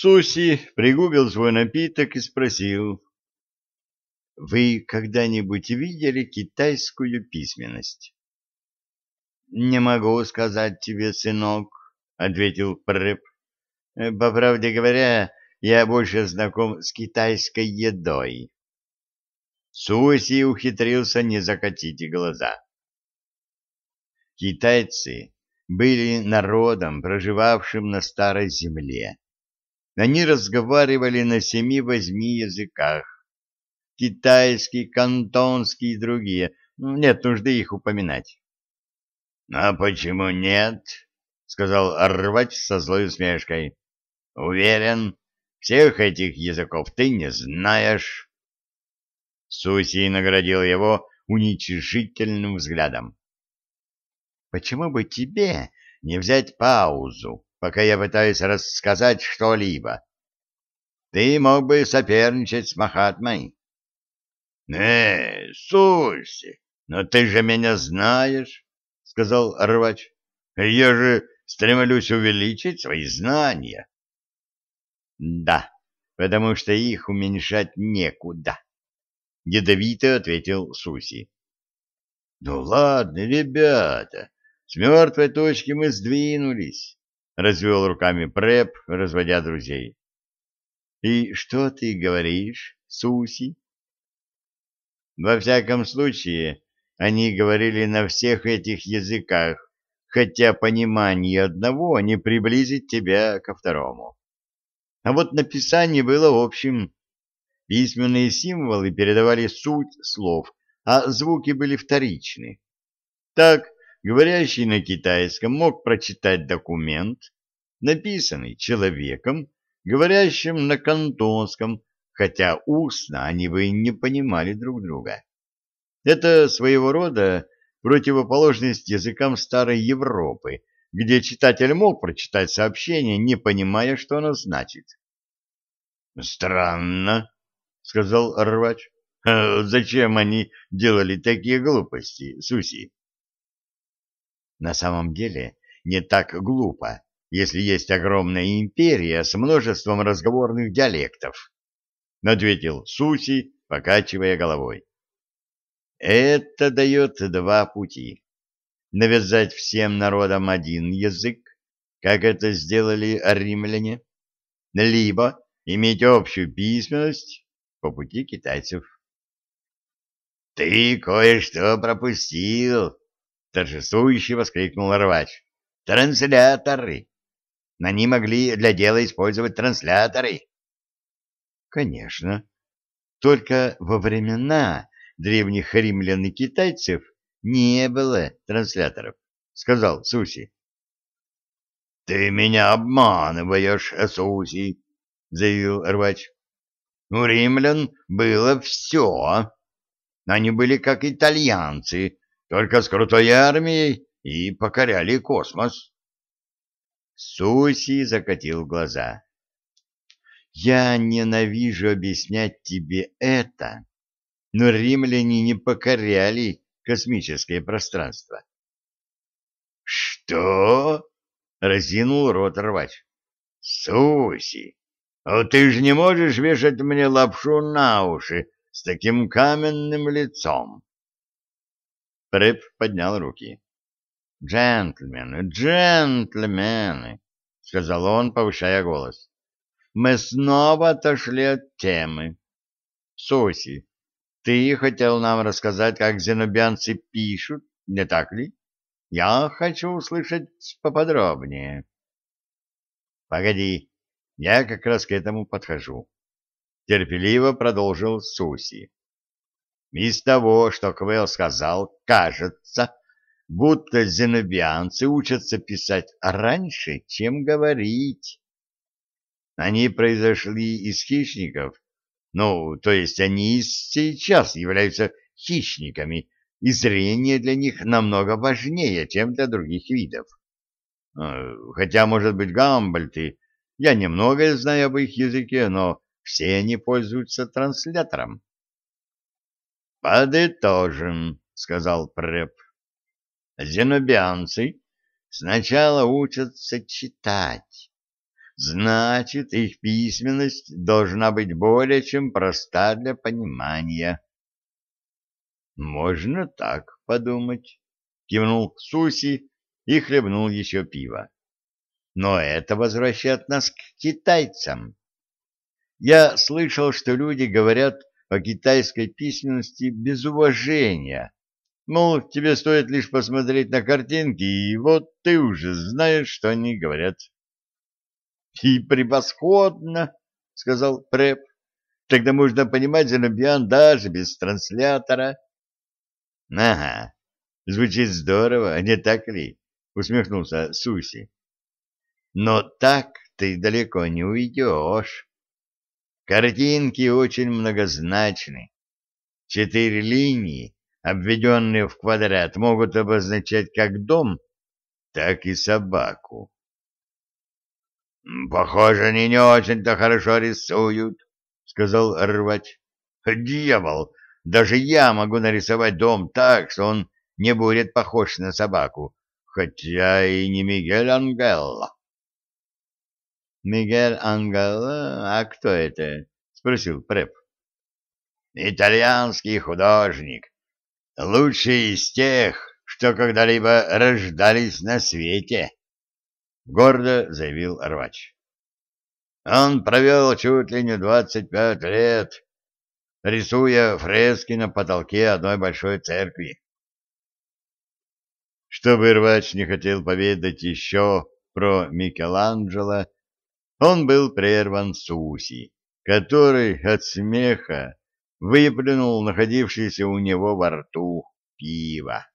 Суси пригубил свой напиток и спросил. — Вы когда-нибудь видели китайскую письменность? — Не могу сказать тебе, сынок, — ответил Прэп. — По правде говоря, я больше знаком с китайской едой. Суси ухитрился не закатить глаза. Китайцы были народом, проживавшим на старой земле. Они разговаривали на семи-восьми языках. Китайский, кантонский и другие. Ну, нет нужды их упоминать. — А почему нет? — сказал рвач со злой усмешкой. — Уверен, всех этих языков ты не знаешь. Суси наградил его уничижительным взглядом. — Почему бы тебе не взять паузу, пока я пытаюсь рассказать что-либо? Ты мог бы соперничать с Махатмой. — Э, Суси, но ты же меня знаешь, — сказал рвач. — Я же стремлюсь увеличить свои знания. — Да, потому что их уменьшать некуда, — ядовито ответил Суси. — Ну ладно, ребята, с мертвой точки мы сдвинулись, — развел руками Преп, разводя друзей. — И что ты говоришь, Суси? Во всяком случае, они говорили на всех этих языках, хотя понимание одного не приблизит тебя ко второму. А вот написание было общим. Письменные символы передавали суть слов, а звуки были вторичны. Так, говорящий на китайском мог прочитать документ, написанный человеком, говорящим на кантонском, хотя устно они бы не понимали друг друга. Это своего рода противоположность языкам старой Европы, где читатель мог прочитать сообщение, не понимая, что оно значит. «Странно», — сказал рвач. «Зачем они делали такие глупости, Суси?» На самом деле не так глупо, если есть огромная империя с множеством разговорных диалектов, — ответил Суси, покачивая головой. Это дает два пути. Навязать всем народам один язык, как это сделали римляне, либо иметь общую письменность по пути китайцев. — Ты кое-что пропустил! — торжествующе воскликнул рвач. — Трансляторы! Они могли для дела использовать трансляторы. — Конечно. Только во времена древних римлян и китайцев не было трансляторов, — сказал Суси. — Ты меня обманываешь, Суси, — заявил рвач. — У римлян было все. Они были как итальянцы, только с крутой армией и покоряли космос. Суси закатил глаза. Я ненавижу объяснять тебе это, но римляне не покоряли космическое пространство. Что? разинул рот рвач. Суси, а ты же не можешь вешать мне лапшу на уши с таким каменным лицом. Прэп поднял руки. «Джентльмены, джентльмены!» — сказал он, повышая голос. «Мы снова отошли от темы. Соси, ты хотел нам рассказать, как зенобианцы пишут, не так ли? Я хочу услышать поподробнее». «Погоди, я как раз к этому подхожу», — терпеливо продолжил Суси. Из того, что Квелл сказал, кажется, будто зенобианцы учатся писать раньше, чем говорить. Они произошли из хищников, ну, то есть они сейчас являются хищниками, и зрение для них намного важнее, чем для других видов. Э, хотя, может быть, гамбальты, я немного знаю об их языке, но все они пользуются транслятором. «Подытожим», — сказал Преп. «Зенобианцы сначала учатся читать, Значит, их письменность должна быть более чем проста для понимания. Можно так подумать, кивнул Суси и хлебнул еще пива. Но это возвращает нас к китайцам. Я слышал, что люди говорят о китайской письменности без уважения. Мол, тебе стоит лишь посмотреть на картинки, и вот ты уже знаешь, что они говорят. — И превосходно, — сказал Преп. — Тогда можно понимать Зенобиан даже без транслятора. — Ага, звучит здорово, не так ли? — усмехнулся Суси. — Но так ты далеко не уйдешь. Картинки очень многозначны. Четыре линии, обведенные в квадрат, могут обозначать как дом, так и собаку. — Похоже, они не очень-то хорошо рисуют, — сказал рвач. — Дьявол, даже я могу нарисовать дом так, что он не будет похож на собаку, хотя и не Мигель Ангел. — Мигель Ангел? А кто это? — спросил Преп. — Итальянский художник. Лучший из тех, что когда-либо рождались на свете. —— гордо заявил Рвач. Он провел чуть ли не двадцать пять лет, рисуя фрески на потолке одной большой церкви. Чтобы Рвач не хотел поведать еще про Микеланджело, он был прерван Суси, который от смеха выплюнул находившееся у него во рту пиво.